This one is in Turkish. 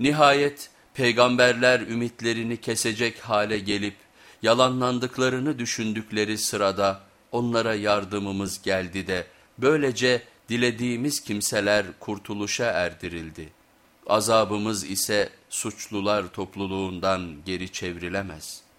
Nihayet peygamberler ümitlerini kesecek hale gelip yalanlandıklarını düşündükleri sırada onlara yardımımız geldi de böylece dilediğimiz kimseler kurtuluşa erdirildi. Azabımız ise suçlular topluluğundan geri çevrilemez.''